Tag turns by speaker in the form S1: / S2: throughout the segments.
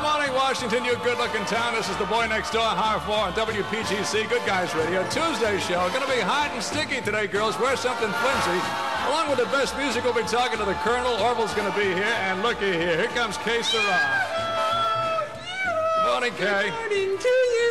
S1: Good morning, Washington, you good-looking town. This is the boy next door, Har 4 on WPGC Good Guys Radio. Tuesday show. Gonna be hot and sticky today, girls. Wear something flimsy. Along with the best music, we'll be talking to the Colonel. Orville's gonna be here. And looky here. Here comes Kay Sarah. Oh, Good morning, Kay.
S2: Good morning to you.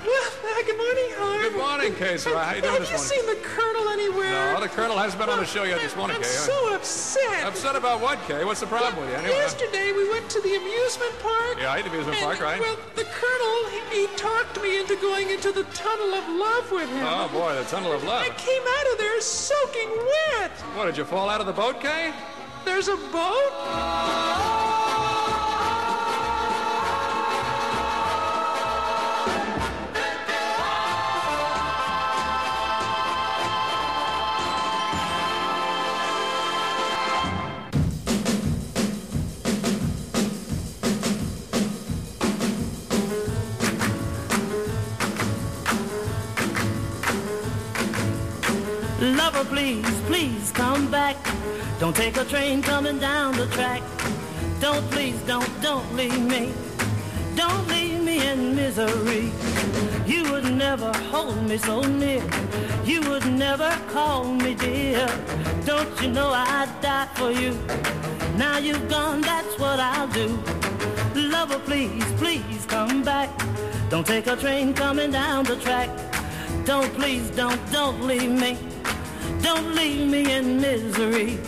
S2: Morning. Well, uh, good morning, Harv.
S1: Good morning, Kay. How you doing
S2: Have
S1: this
S2: you seen the Colonel anywhere?
S1: No, the Colonel hasn't been on the show yet this morning,
S2: I'm
S1: Kay.
S2: so upset.
S1: Upset about what, Kay? What's the problem with you? Anyway,
S2: Yesterday we went to the amusement park.
S1: Yeah, I hate the amusement
S2: and,
S1: park, right?
S2: Well, the Colonel, he, he talked me into going into the tunnel of love with him.
S1: Oh, boy, the tunnel of love.
S2: I came out of there soaking wet.
S1: What, did you fall out of the boat, Kay?
S2: There's a boat? Oh!
S3: Lover, please, please come back. Don't take a train coming down the track. Don't, please, don't, don't leave me. Don't leave me in misery. You would never hold me so near. You would never call me dear. Don't you know I'd die for you? Now you've gone, that's what I'll do. Lover, please, please come back. Don't take a train coming down the track. Don't, please, don't, don't leave me. Don't leave me in misery.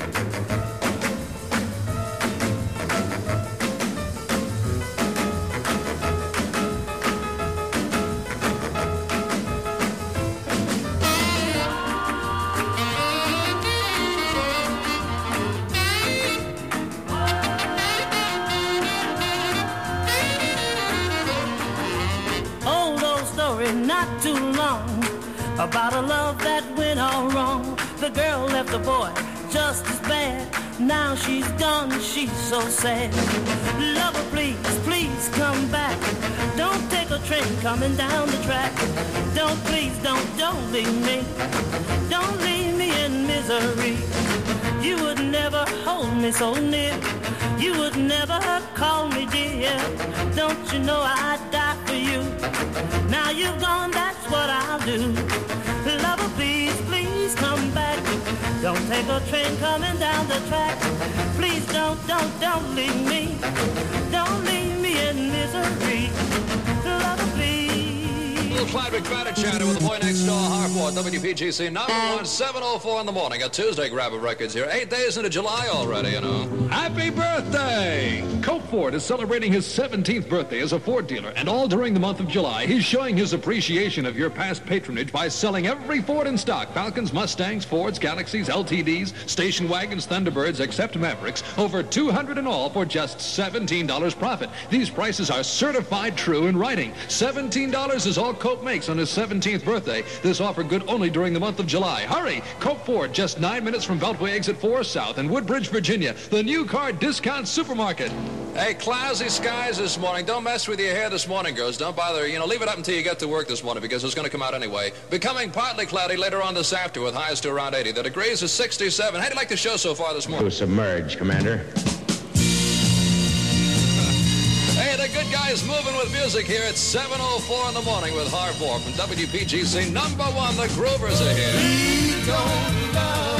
S3: The boy just as bad. Now she's gone, she's so sad. Lover, please, please come back. Don't take a train coming down the track. Don't, please, don't, don't leave me. Don't leave me in misery. You would never hold me so near. You would never call me dear. Don't you know I'd die for you? Now you've gone, that's what I'll do. Don't take a train coming down the track. Please don't, don't, don't leave me. Don't leave me in misery. Lover, please.
S1: Little Clyde McPhatter chatting with the boy next door, Harport, WPGC number one, 704 in the morning. A Tuesday grab of records here. Eight days into July already, you know.
S4: Happy birthday! Cope Ford is celebrating his 17th birthday as a Ford dealer, and all during the month of July, he's showing his appreciation of your past patronage by selling every Ford in stock Falcons, Mustangs, Fords, Galaxies, LTDs, station wagons, Thunderbirds, except Mavericks, over 200 in all for just $17 profit. These prices are certified true in writing. $17 is all Cope makes on his 17th birthday. This offer good only during the month of July. Hurry! Cope Ford, just nine minutes from Beltway Exit 4 South in Woodbridge, Virginia, the new car discount supermarket.
S1: Hey, cloudy skies this morning. Don't mess with your hair this morning, girls. Don't bother. You know, leave it up until you get to work this morning because it's going to come out anyway. Becoming partly cloudy later on this afternoon with highs to around 80. The degrees is 67. How do you like the show so far this morning?
S5: To submerge, Commander.
S1: Hey, the good guys moving with music here at 7.04 in the morning with Harbor from WPGC. Number one, the Groovers are here.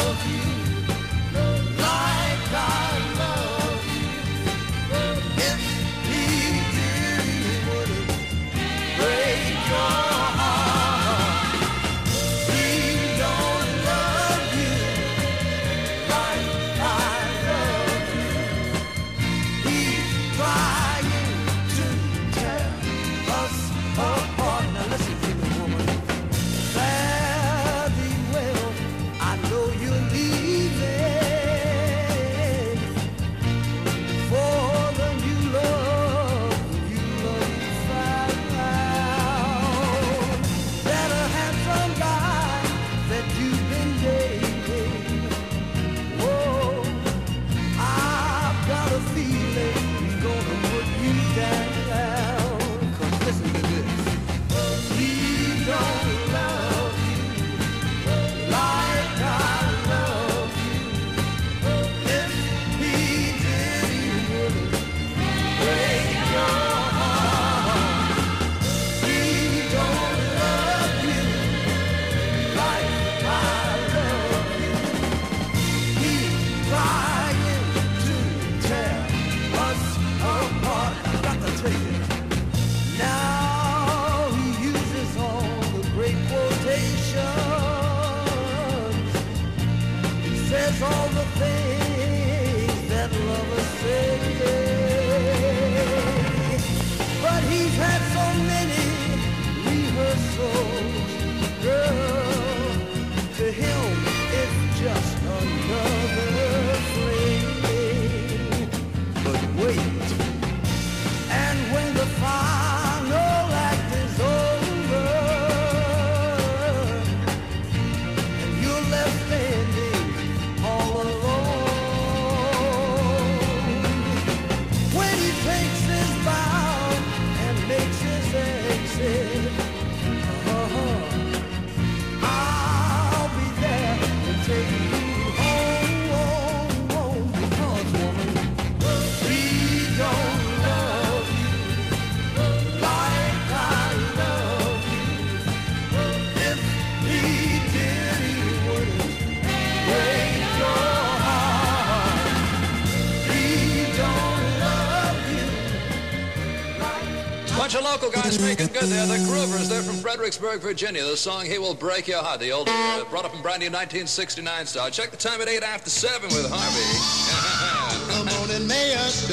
S1: Local guys making good there. The Groovers, they're from Fredericksburg, Virginia. The song He Will Break Your Heart, the old, uh, brought up in brand new 1969 style. Check the time at 8 after 7 with Harvey.
S5: Come on and may us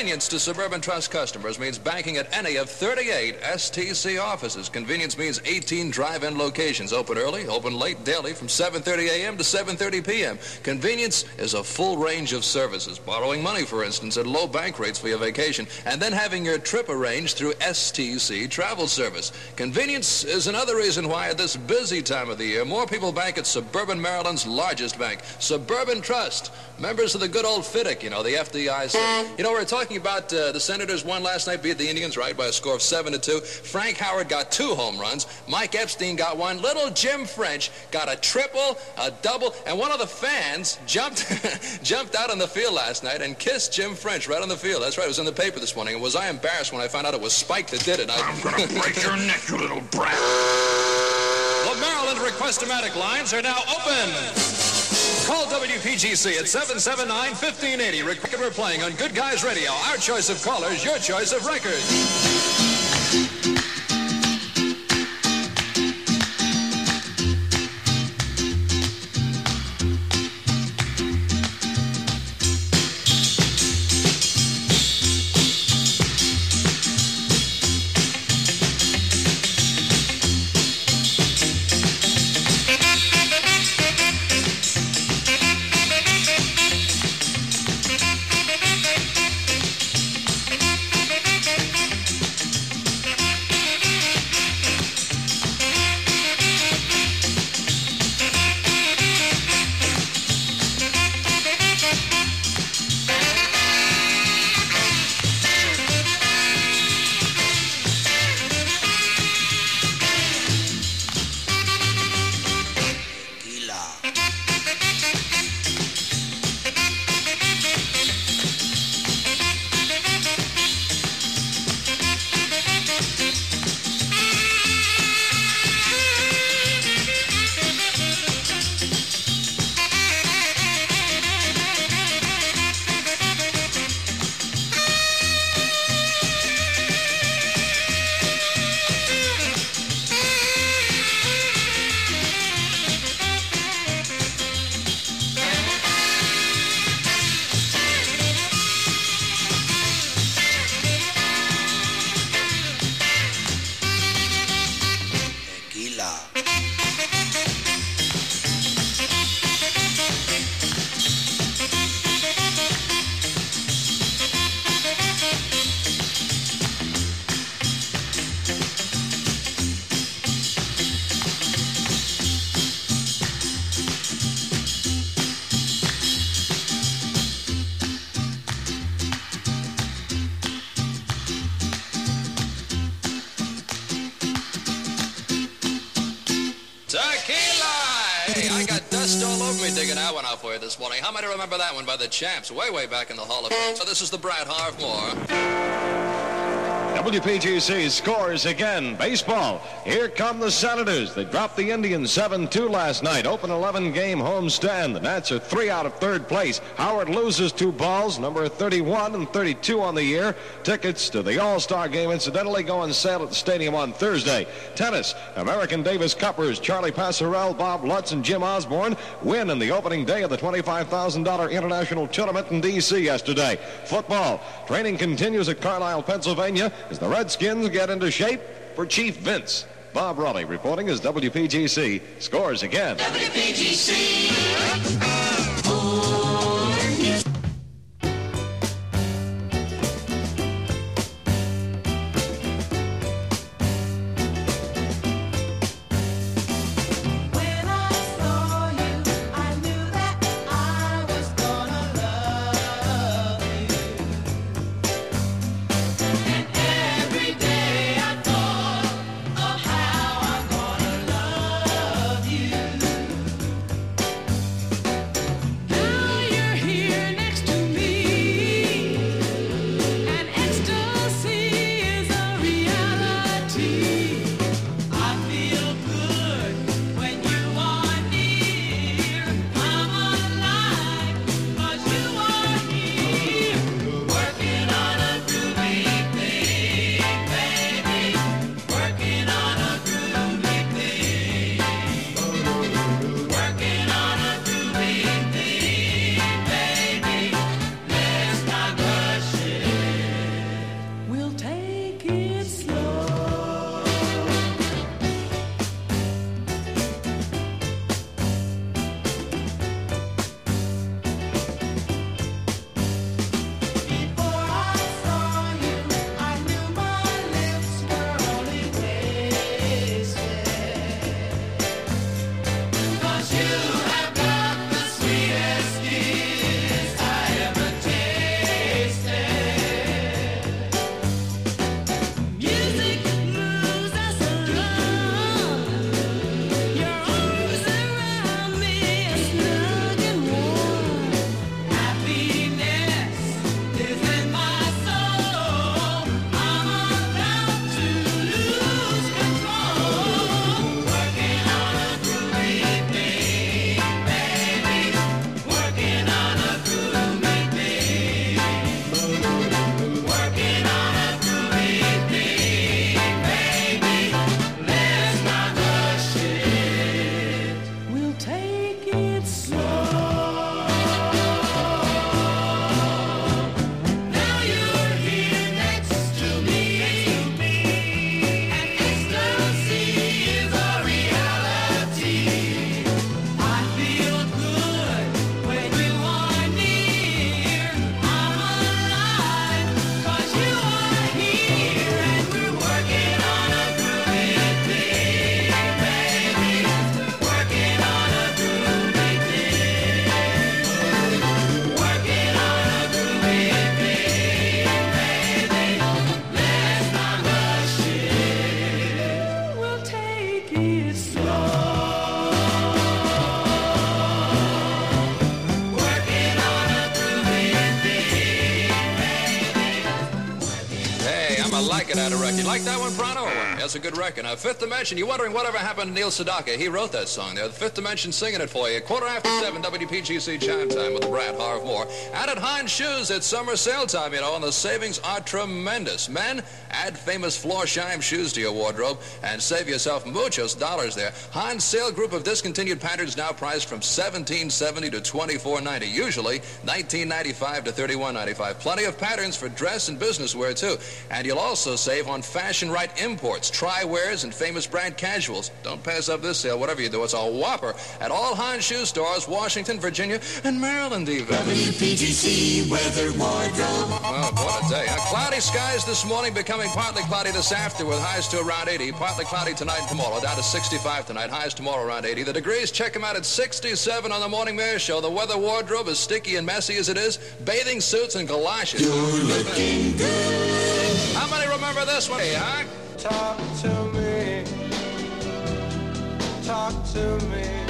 S1: convenience to Suburban Trust customers means banking at any of 38 STC offices. Convenience means 18 drive-in locations, open early, open late, daily from 7.30 a.m. to 7.30 p.m. Convenience is a full range of services. Borrowing money, for instance, at low bank rates for your vacation, and then having your trip arranged through STC Travel Service. Convenience is another reason why at this busy time of the year, more people bank at Suburban Maryland's largest bank, Suburban Trust. Members of the good old FIDIC, you know, the FDIC. You know, we were talking about uh, the Senators won last night, beat the Indians, right, by a score of 7 to 2. Frank Howard got two home runs. Mike Epstein got one. Little Jim French got a triple, a double, and one of the fans jumped jumped out on the field last night and kissed Jim French right on the field. That's right, it was in the paper this morning. And was I embarrassed when I found out it was Spike that did it? I...
S6: I'm gonna break your neck, you little brat.
S1: The Maryland Request-O-Matic lines are now open. Call WPGC at 779-1580. Record we're playing on Good Guys Radio. Our choice of callers, your choice of records. How many remember that one by the Champs? Way, way back in the Hall of Fame. So this is the Brad Harv Moore.
S7: WPGC scores again. Baseball. Here come the Senators. They dropped the Indians 7-2 last night. Open 11 game homestand. The Nats are three out of third place. Howard loses two balls, number 31 and 32 on the year. Tickets to the All-Star game incidentally go on sale at the stadium on Thursday. Tennis. American Davis Cuppers. Charlie Pasarell, Bob Lutz, and Jim Osborne win in the opening day of the $25,000 international tournament in D.C. yesterday. Football. Training continues at Carlisle, Pennsylvania as the Redskins get into shape for Chief Vince. Bob Raleigh reporting as WPGC scores again.
S8: When
S1: record. Now, Fifth Dimension, you're wondering whatever happened to Neil Sedaka. He wrote that song there. The Fifth Dimension singing it for you. Quarter after seven, WPGC chime time with Brad Harv Moore. And at Hahn's Shoes, it's summer sale time, you know, and the savings are tremendous. Men, add famous Florsheim shoes to your wardrobe and save yourself muchos dollars there. Hahn's sale group of discontinued patterns now priced from $17.70 to $24.90. Usually $19.95 to $31.95. Plenty of patterns for dress and business wear, too. And you'll also save on fashion right imports, tri-wears, and famous brand casuals. Don't pass up this sale, whatever you do. It's a whopper at all Hahn's shoe stores, Washington, Virginia, and Maryland even.
S8: WPGC weather wardrobe.
S1: Well, what a day. cloudy skies this morning, becoming partly cloudy this after with highs to around 80. Partly cloudy tonight and tomorrow, down to 65 tonight. Highs tomorrow around 80. The degrees, check them out at 67 on the Morning Mayor Show. The weather wardrobe, as sticky and messy as it is, bathing suits and galoshes.
S8: You're looking good.
S1: How many remember this one? Hey, huh?
S5: Talk to me. Talk to me.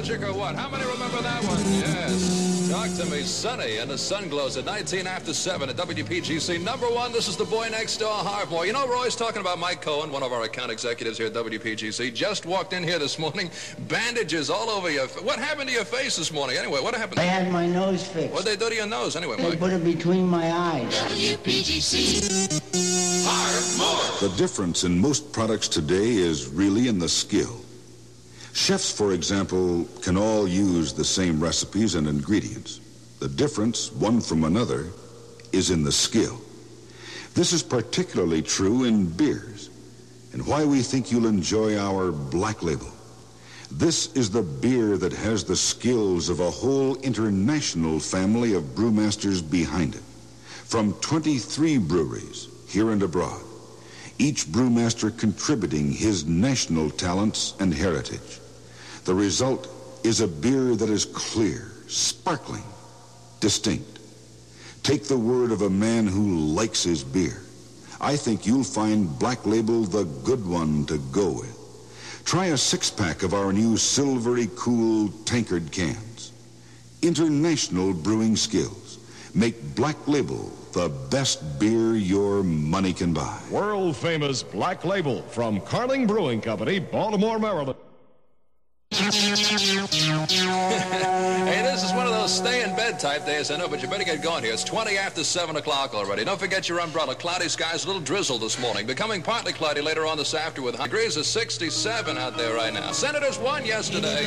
S1: Nostalgic or what? How many remember that one? Yes. Talk to me, Sunny, and the sun glows at 19 after 7 at WPGC. Number one, this is the boy next door, Harv Moore. You know, we're always talking about Mike Cohen, one of our account executives here at WPGC. Just walked in here this morning, bandages all over your What happened to your face this morning? Anyway, what happened?
S9: I had my nose fixed.
S1: What'd they do to your nose anyway,
S9: They
S1: Mike?
S9: put it between my eyes.
S8: WPGC. Harv
S10: The difference in most products today is really in the skill. Chefs, for example, can all use the same recipes and ingredients. The difference, one from another, is in the skill. This is particularly true in beers, and why we think you'll enjoy our Black Label. This is the beer that has the skills of a whole international family of brewmasters behind it. From 23 breweries here and abroad, each brewmaster contributing his national talents and heritage. The result is a beer that is clear, sparkling, distinct. Take the word of a man who likes his beer. I think you'll find Black Label the good one to go with. Try a six pack of our new silvery cool tankard cans. International brewing skills make Black Label the best beer your money can buy.
S7: World famous Black Label from Carling Brewing Company, Baltimore, Maryland.
S1: hey, this is one of those stay in bed type days, I know, but you better get going here. It's 20 after 7 o'clock already. Don't forget your umbrella. Cloudy skies, a little drizzle this morning. Becoming partly cloudy later on this afternoon with high degrees of 67 out there right now. Senators won yesterday.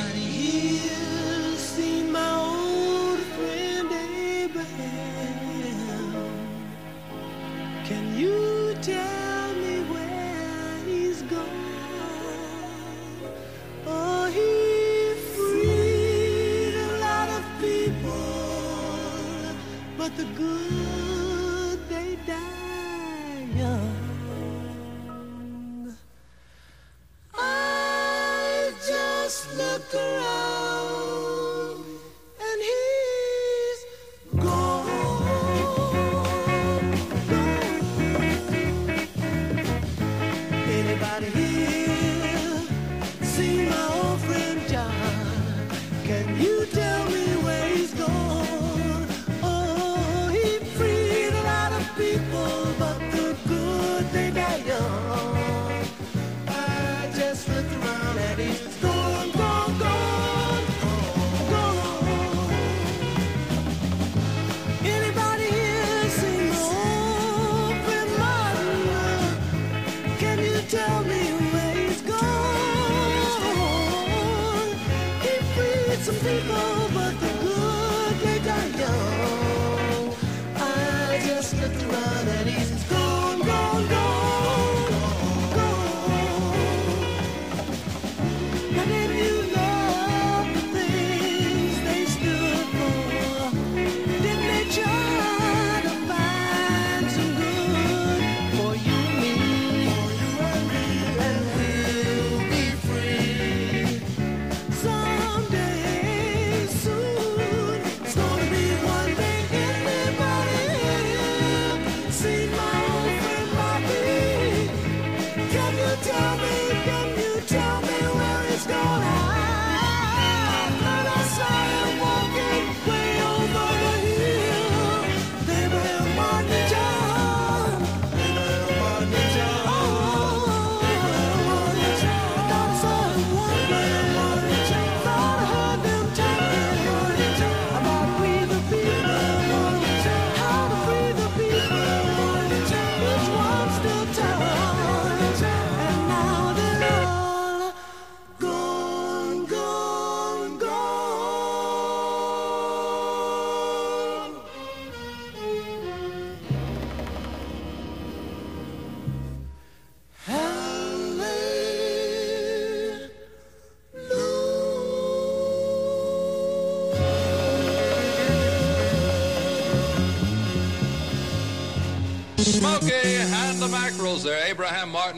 S11: But the good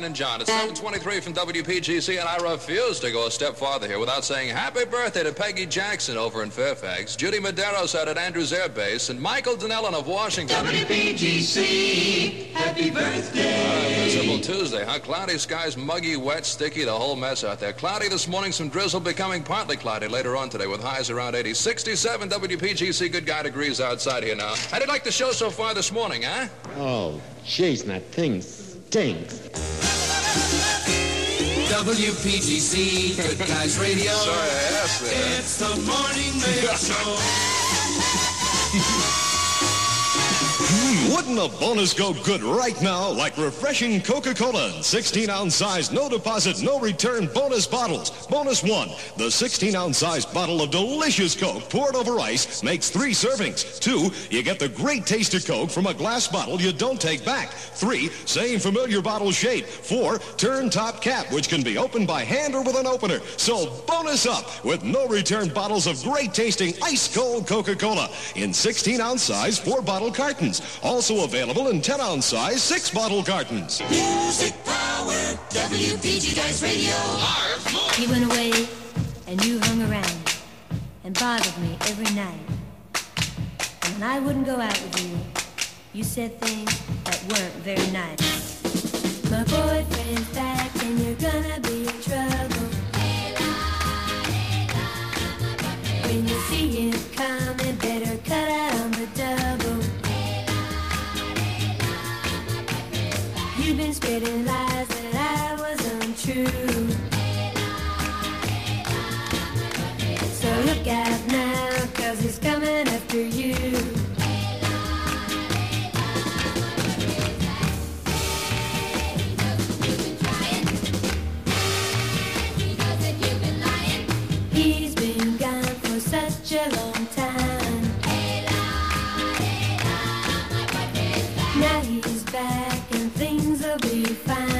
S11: and John. It's
S1: 723 from WPGC, and I refuse to go a step farther here without saying happy birthday to Peggy Jackson over in Fairfax, Judy Medeiros out at Andrews Air Base, and Michael Denellen of Washington.
S8: WPGC, happy birthday.
S1: Miserable Tuesday, huh? Cloudy skies, muggy, wet, sticky, the whole mess out there. Cloudy this morning, some drizzle, becoming partly cloudy later on today with highs around 80. 67 WPGC, good guy degrees outside here now. How did you like the show so far this morning, huh?
S12: Oh, jeez, that thing stinks.
S8: WPGC, Good Guys Radio.
S1: Sorry, I asked there.
S8: It's the morning mail
S7: Wouldn't a bonus go good right now like refreshing Coca-Cola in 16-ounce size, no deposit, no return bonus bottles? Bonus one, the 16-ounce size bottle of delicious Coke poured over ice makes three servings. Two, you get the great taste of Coke from a glass bottle you don't take back. Three, same familiar bottle shape. Four, turn top cap, which can be opened by hand or with an opener. So bonus up with no return bottles of great tasting ice cold Coca-Cola in 16-ounce size, four bottle cartons. Also available in 10-ounce size, six bottle cartons.
S8: Music Power, WPG Dice Radio.
S3: You went away and you hung around and bothered me every night. And when I wouldn't go out with you, you said things that weren't very nice. My boyfriend's back and you're gonna be in trouble. When you see him coming, better cut out on the double. Been spreading lies things will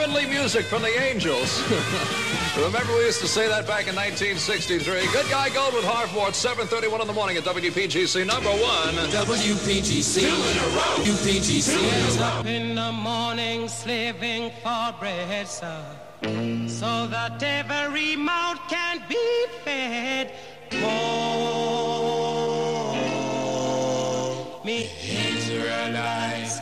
S1: heavenly music from the angels. Remember we used to say that back in 1963. Good guy Gold with Harford, 7:31 in the morning at WPGC number one.
S13: WPGC. WPGC.
S11: Up in the morning slaving for bread, sir, so that every mouth can be fed. Oh, me Israelites,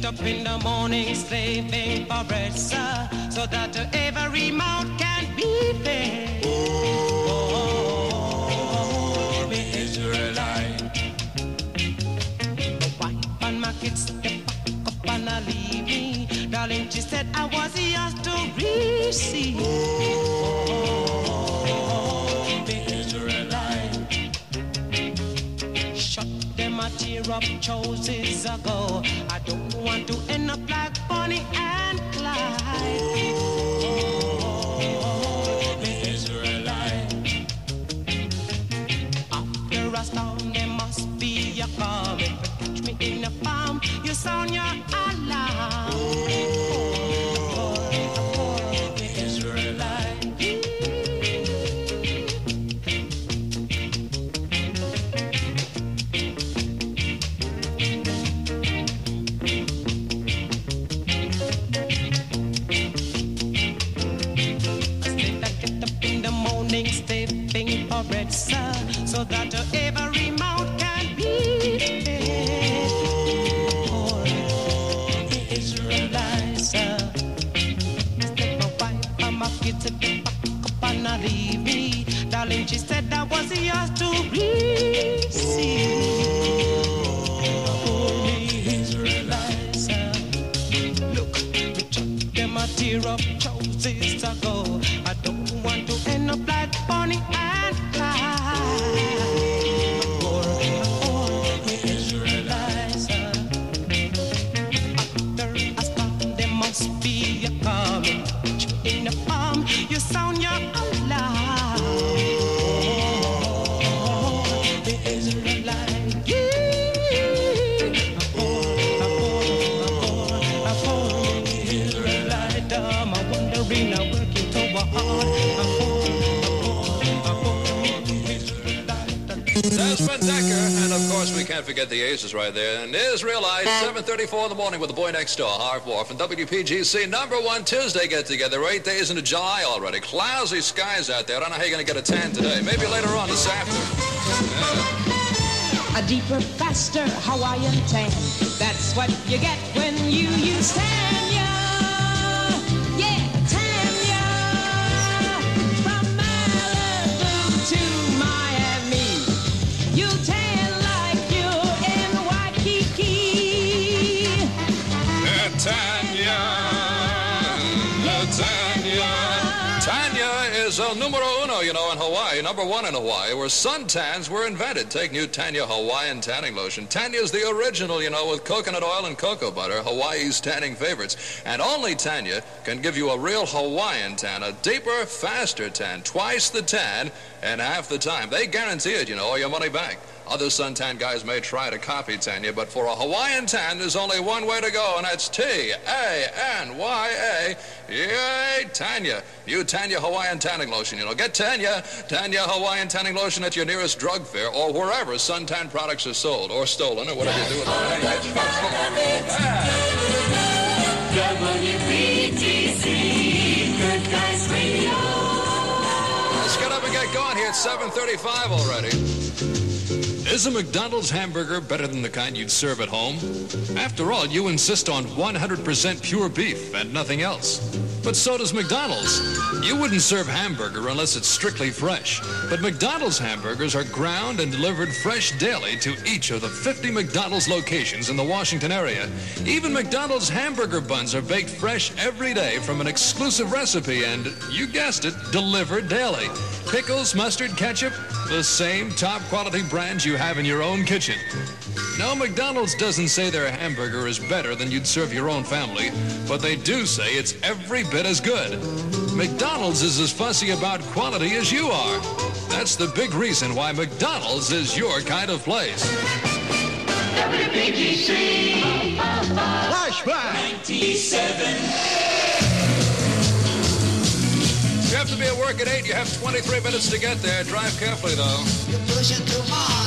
S11: Get up in the morning slaving for bread, sir, so that every mouth can be fed. Oh, me Israelite. Wife and my kids step up and I leave me. Darling, she said I was yours to receive. Oh, Them a tear up choices ago. I don't want to end up like Bonnie and Clyde.
S1: Can't the Aces right there. And Israelite, 7:34 in the morning with the boy next door, Harv Wharf, and WPGC number one Tuesday get together. Eight days into July already. Cloudy skies out there. I don't know how you're going to get a tan today. Maybe later on this afternoon.
S14: A deeper, faster Hawaiian tan. That's what you get when you use Tanya.
S1: Numero uno, you know, in Hawaii, number one in Hawaii, where suntans were invented. Take new Tanya Hawaiian tanning lotion. Tanya's the original, you know, with coconut oil and cocoa butter, Hawaii's tanning favorites. And only Tanya can give you a real Hawaiian tan, a deeper, faster tan, twice the tan, and half the time. They guarantee it, you know, or your money back. Other suntan guys may try to copy Tanya, but for a Hawaiian tan, there's only one way to go, and that's T-A-N-Y-A. Yay, Tanya. New Tanya Hawaiian tanning lotion. You know, get Tanya, Tanya Hawaiian tanning lotion at your nearest drug fair or wherever suntan products are sold or stolen or whatever you do with them. Let's get up and get going here. It's 7.35 already. Is a McDonald's hamburger better than the kind you'd serve at home? After all, you insist on 100% pure beef and nothing else. But so does McDonald's. You wouldn't serve hamburger unless it's strictly fresh. But McDonald's hamburgers are ground and delivered fresh daily to each of the 50 McDonald's locations in the Washington area. Even McDonald's hamburger buns are baked fresh every day from an exclusive recipe and, you guessed it, delivered daily. Pickles, mustard, ketchup, the same top quality brands you have in your own kitchen. No, McDonald's doesn't say their hamburger is better than you'd serve your own family, but they do say it's every bit as good. McDonald's is as fussy about quality as you are. That's the big reason why McDonald's is your kind of place.
S15: WPGC. Flashback. 97.
S1: Be at work at 8. You have 23 minutes to get there. Drive carefully, though.
S15: Pushing too hard,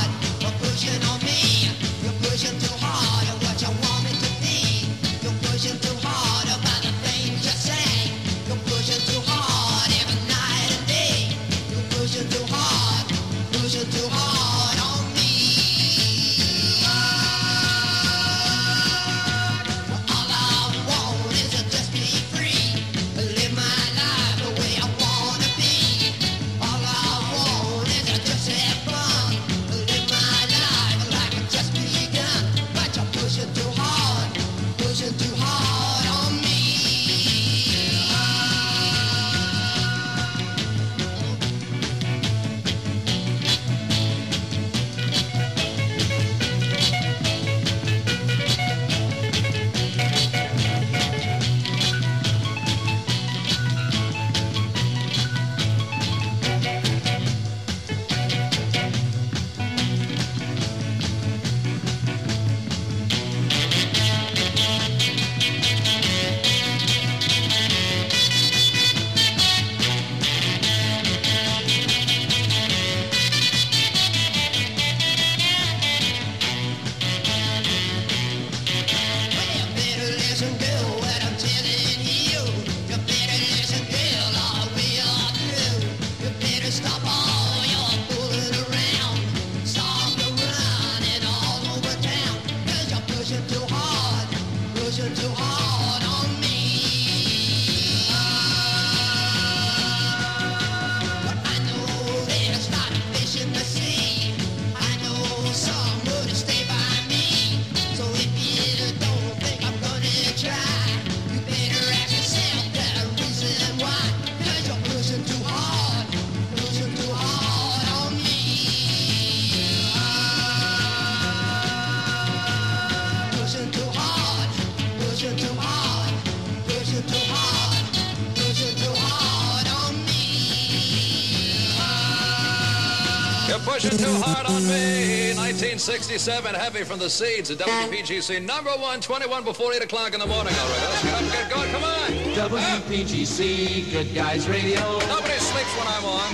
S15: too hard on me.
S1: 1967, heavy from the seeds at WPGC. Number one, 21 before 8 o'clock in the morning already. Let's get up and get going. Come on.
S16: WPGC, Good Guys Radio.
S1: Nobody sleeps when I'm on.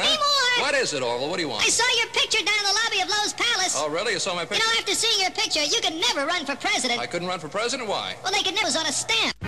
S1: Huh? What is it, Orville? What do you want?
S14: I saw your picture down in the lobby of Loew's Palace.
S1: Oh, really? You saw my picture?
S14: You know, after seeing your picture, you could never run for president.
S1: I couldn't run for president? Why?
S14: Well, they could never was on a stamp.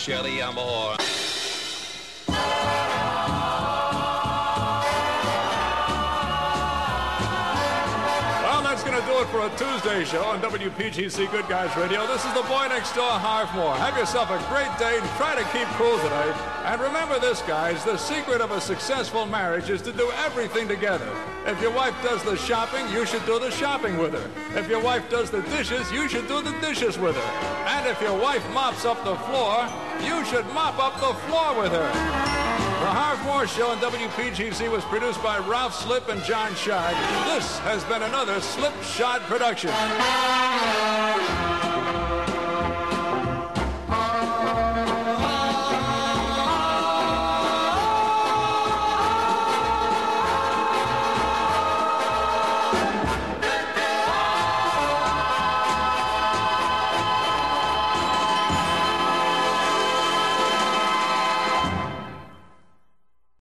S1: Shelly Amore. For a Tuesday show on WPGC Good Guys Radio. This is the boy next door, Harv Moore. Have yourself a great day and try to keep cool today. And remember this, guys the secret of a successful marriage is to do everything together. If your wife does the shopping, you should do the shopping with her. If your wife does the dishes, you should do the dishes with her. And if your wife mops up the floor, you should mop up the floor with her. The Harv Moore Show on WPGC was produced by Ralph Slip and John Scheid. This has been another Slip Shod production.